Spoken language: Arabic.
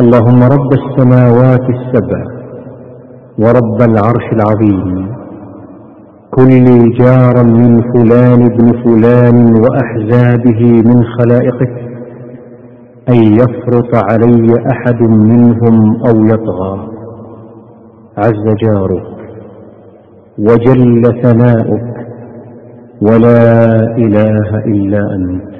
اللهم رب السماوات السبع ورب العرش العظيم. كن لي جارا من فلان ابن فلان وأحزابه من خلائقك أن يفرط علي أحد منهم أو يطغى. عز جارك وجل ثناؤك. ولا إله إلا أنت.